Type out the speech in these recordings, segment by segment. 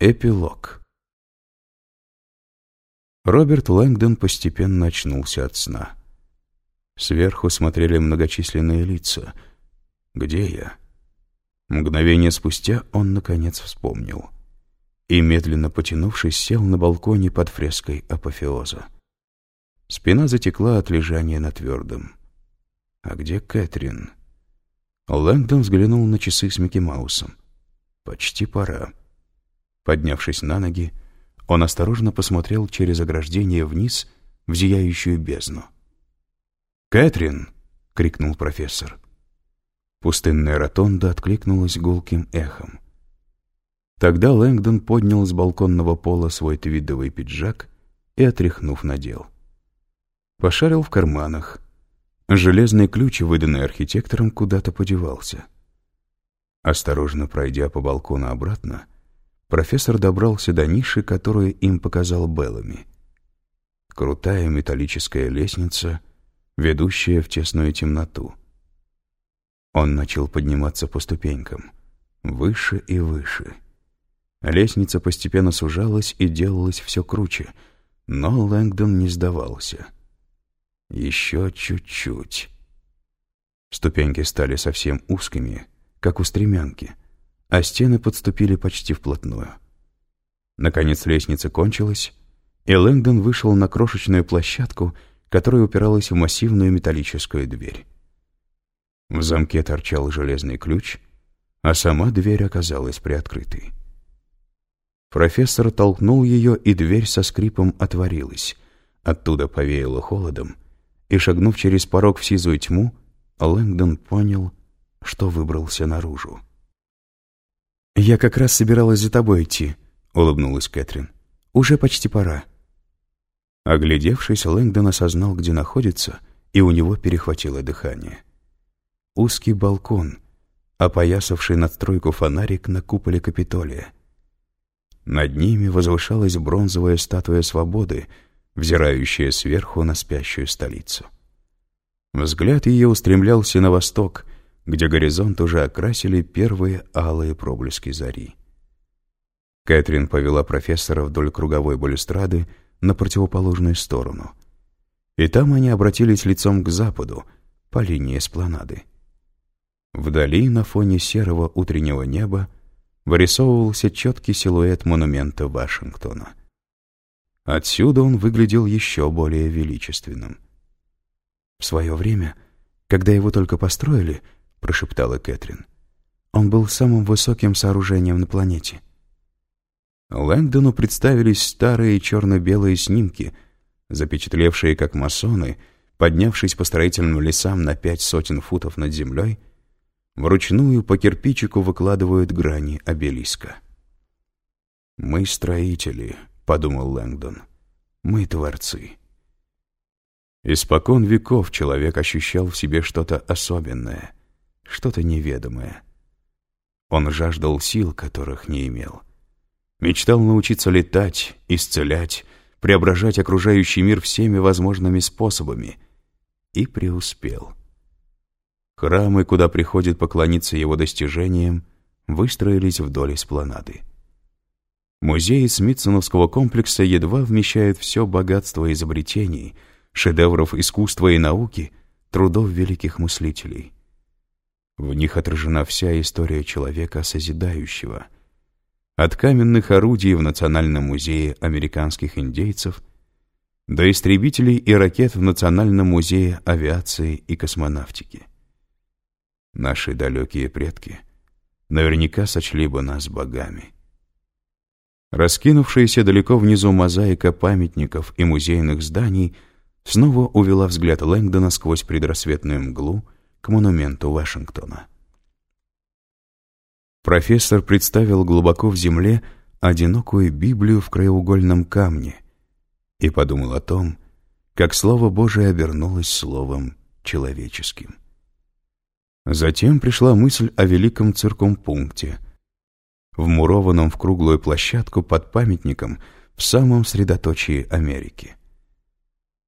Эпилог Роберт Лэнгдон постепенно очнулся от сна. Сверху смотрели многочисленные лица. «Где я?» Мгновение спустя он, наконец, вспомнил. И, медленно потянувшись, сел на балконе под фреской апофеоза. Спина затекла от лежания на твердом. «А где Кэтрин?» Лэнгдон взглянул на часы с Микки Маусом. «Почти пора». Поднявшись на ноги, он осторожно посмотрел через ограждение вниз в зияющую бездну. «Кэтрин!» — крикнул профессор. Пустынная ротонда откликнулась гулким эхом. Тогда Лэнгдон поднял с балконного пола свой твидовый пиджак и, отряхнув, надел. Пошарил в карманах. Железный ключ, выданный архитектором, куда-то подевался. Осторожно пройдя по балкону обратно, профессор добрался до ниши, которую им показал Беллами. Крутая металлическая лестница, ведущая в тесную темноту. Он начал подниматься по ступенькам, выше и выше. Лестница постепенно сужалась и делалась все круче, но Лэнгдон не сдавался. Еще чуть-чуть. Ступеньки стали совсем узкими, как у стремянки — а стены подступили почти вплотную. Наконец лестница кончилась, и Лэнгдон вышел на крошечную площадку, которая упиралась в массивную металлическую дверь. В замке торчал железный ключ, а сама дверь оказалась приоткрытой. Профессор толкнул ее, и дверь со скрипом отворилась. Оттуда повеяло холодом, и, шагнув через порог в сизую тьму, Лэнгдон понял, что выбрался наружу. «Я как раз собиралась за тобой идти», — улыбнулась Кэтрин. «Уже почти пора». Оглядевшись, Лэнгдон осознал, где находится, и у него перехватило дыхание. Узкий балкон, опоясавший надстройку фонарик на куполе Капитолия. Над ними возвышалась бронзовая статуя свободы, взирающая сверху на спящую столицу. Взгляд ее устремлялся на восток, где горизонт уже окрасили первые алые проблески зари. Кэтрин повела профессора вдоль круговой балюстрады на противоположную сторону. И там они обратились лицом к западу, по линии эспланады. Вдали, на фоне серого утреннего неба, вырисовывался четкий силуэт монумента Вашингтона. Отсюда он выглядел еще более величественным. В свое время, когда его только построили, прошептала Кэтрин. Он был самым высоким сооружением на планете. Лэнгдону представились старые черно-белые снимки, запечатлевшие как масоны, поднявшись по строительным лесам на пять сотен футов над землей, вручную по кирпичику выкладывают грани обелиска. «Мы строители», — подумал Лэнгдон. «Мы творцы». Испокон веков человек ощущал в себе что-то особенное — что-то неведомое. Он жаждал сил, которых не имел. Мечтал научиться летать, исцелять, преображать окружающий мир всеми возможными способами. И преуспел. Храмы, куда приходит поклониться его достижениям, выстроились вдоль эспланады. Музеи Смитсоновского комплекса едва вмещают все богатство изобретений, шедевров искусства и науки, трудов великих мыслителей. В них отражена вся история человека созидающего. От каменных орудий в Национальном музее американских индейцев до истребителей и ракет в Национальном музее авиации и космонавтики. Наши далекие предки наверняка сочли бы нас богами. Раскинувшаяся далеко внизу мозаика памятников и музейных зданий снова увела взгляд Лэнгдона сквозь предрассветную мглу к монументу Вашингтона. Профессор представил глубоко в земле одинокую Библию в краеугольном камне и подумал о том, как Слово Божие обернулось словом человеческим. Затем пришла мысль о великом циркумпункте, вмурованном в круглую площадку под памятником в самом средоточии Америки.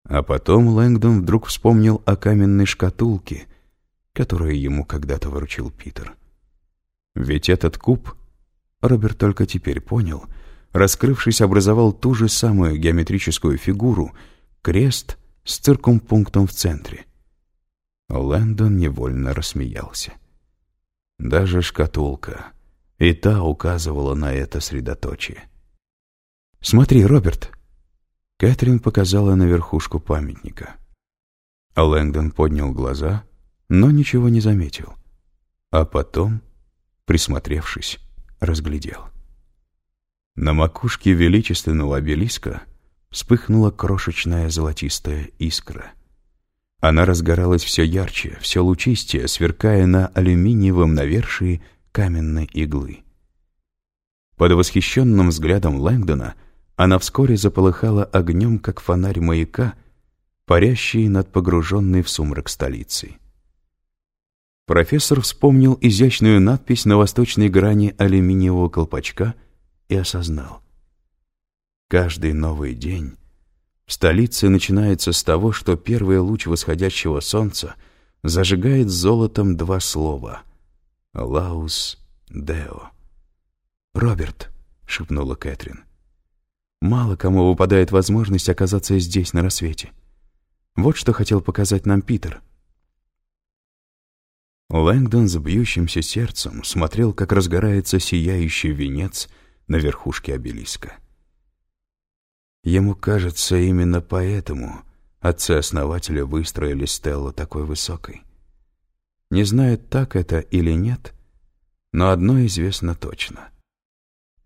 А потом Лэнгдон вдруг вспомнил о каменной шкатулке — которое ему когда-то выручил Питер. Ведь этот куб Роберт только теперь понял, раскрывшись, образовал ту же самую геометрическую фигуру — крест с циркумпунктом в центре. Лэндон невольно рассмеялся. Даже шкатулка, и та указывала на это средоточие. «Смотри, Роберт!» Кэтрин показала на верхушку памятника. Лэнгдон поднял глаза, но ничего не заметил. А потом, присмотревшись, разглядел. На макушке величественного обелиска вспыхнула крошечная золотистая искра. Она разгоралась все ярче, все лучистее, сверкая на алюминиевом навершии каменной иглы. Под восхищенным взглядом Лэнгдона она вскоре заполыхала огнем, как фонарь маяка, парящий над погруженной в сумрак столицей. Профессор вспомнил изящную надпись на восточной грани алюминиевого колпачка и осознал. Каждый новый день в столице начинается с того, что первый луч восходящего солнца зажигает золотом два слова «Лаус Део». «Роберт», — шепнула Кэтрин, — «мало кому выпадает возможность оказаться здесь на рассвете. Вот что хотел показать нам Питер». Лэнгдон с бьющимся сердцем смотрел, как разгорается сияющий венец на верхушке обелиска. Ему кажется, именно поэтому отцы-основатели выстроили Стеллу такой высокой. Не знаю, так это или нет, но одно известно точно.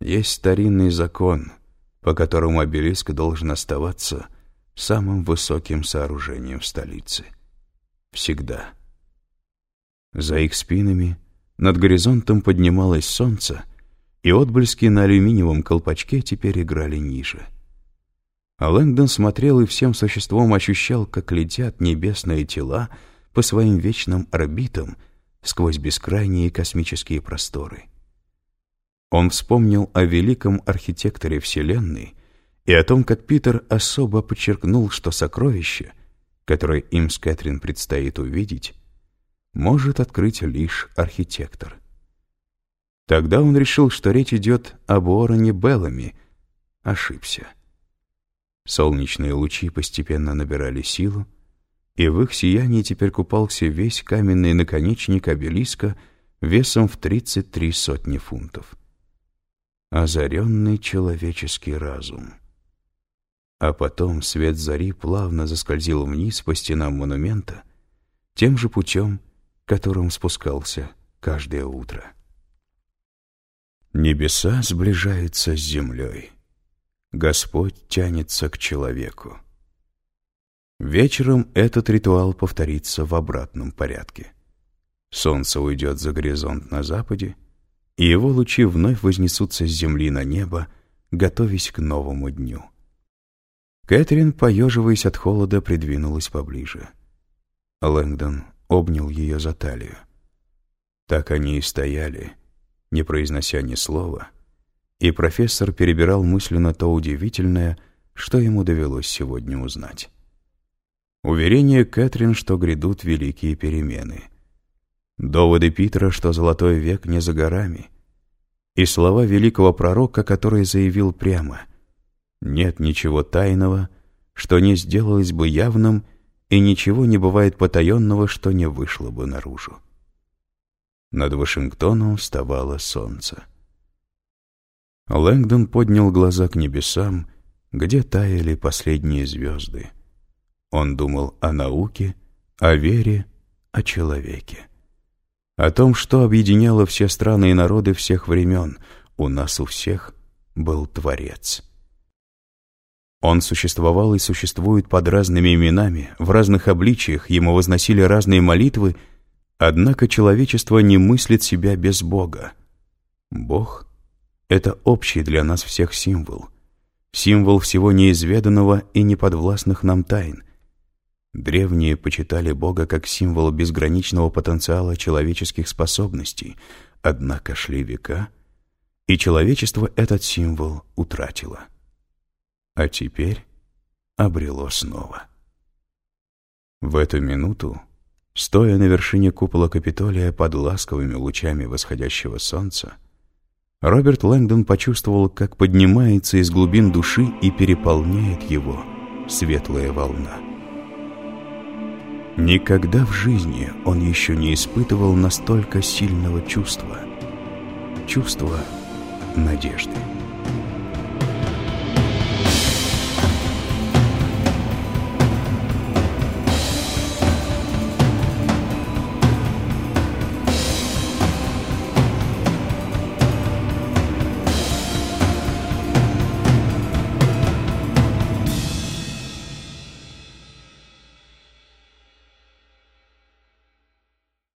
Есть старинный закон, по которому обелиск должен оставаться самым высоким сооружением в столице. Всегда. За их спинами над горизонтом поднималось солнце, и отблески на алюминиевом колпачке теперь играли ниже. А Лэнгдон смотрел и всем существом ощущал, как летят небесные тела по своим вечным орбитам сквозь бескрайние космические просторы. Он вспомнил о великом архитекторе Вселенной и о том, как Питер особо подчеркнул, что сокровище, которое им с Кэтрин предстоит увидеть, может открыть лишь архитектор. Тогда он решил, что речь идет об Уоррене Беллами. Ошибся. Солнечные лучи постепенно набирали силу, и в их сиянии теперь купался весь каменный наконечник обелиска весом в тридцать три сотни фунтов. Озаренный человеческий разум. А потом свет зари плавно заскользил вниз по стенам монумента, тем же путем, которым спускался каждое утро. Небеса сближаются с землей. Господь тянется к человеку. Вечером этот ритуал повторится в обратном порядке. Солнце уйдет за горизонт на западе, и его лучи вновь вознесутся с земли на небо, готовясь к новому дню. Кэтрин, поеживаясь от холода, придвинулась поближе. Лэнгдон обнял ее за талию. Так они и стояли, не произнося ни слова, и профессор перебирал мысленно то удивительное, что ему довелось сегодня узнать. Уверение Кэтрин, что грядут великие перемены. Доводы Питера, что золотой век не за горами. И слова великого пророка, который заявил прямо «Нет ничего тайного, что не сделалось бы явным и ничего не бывает потаенного, что не вышло бы наружу. Над Вашингтоном вставало солнце. Лэнгдон поднял глаза к небесам, где таяли последние звезды. Он думал о науке, о вере, о человеке. О том, что объединяло все страны и народы всех времен. У нас у всех был Творец. Он существовал и существует под разными именами, в разных обличиях, ему возносили разные молитвы, однако человечество не мыслит себя без Бога. Бог — это общий для нас всех символ, символ всего неизведанного и неподвластных нам тайн. Древние почитали Бога как символ безграничного потенциала человеческих способностей, однако шли века, и человечество этот символ утратило а теперь обрело снова. В эту минуту, стоя на вершине купола Капитолия под ласковыми лучами восходящего солнца, Роберт Лэнгдон почувствовал, как поднимается из глубин души и переполняет его светлая волна. Никогда в жизни он еще не испытывал настолько сильного чувства. Чувства надежды.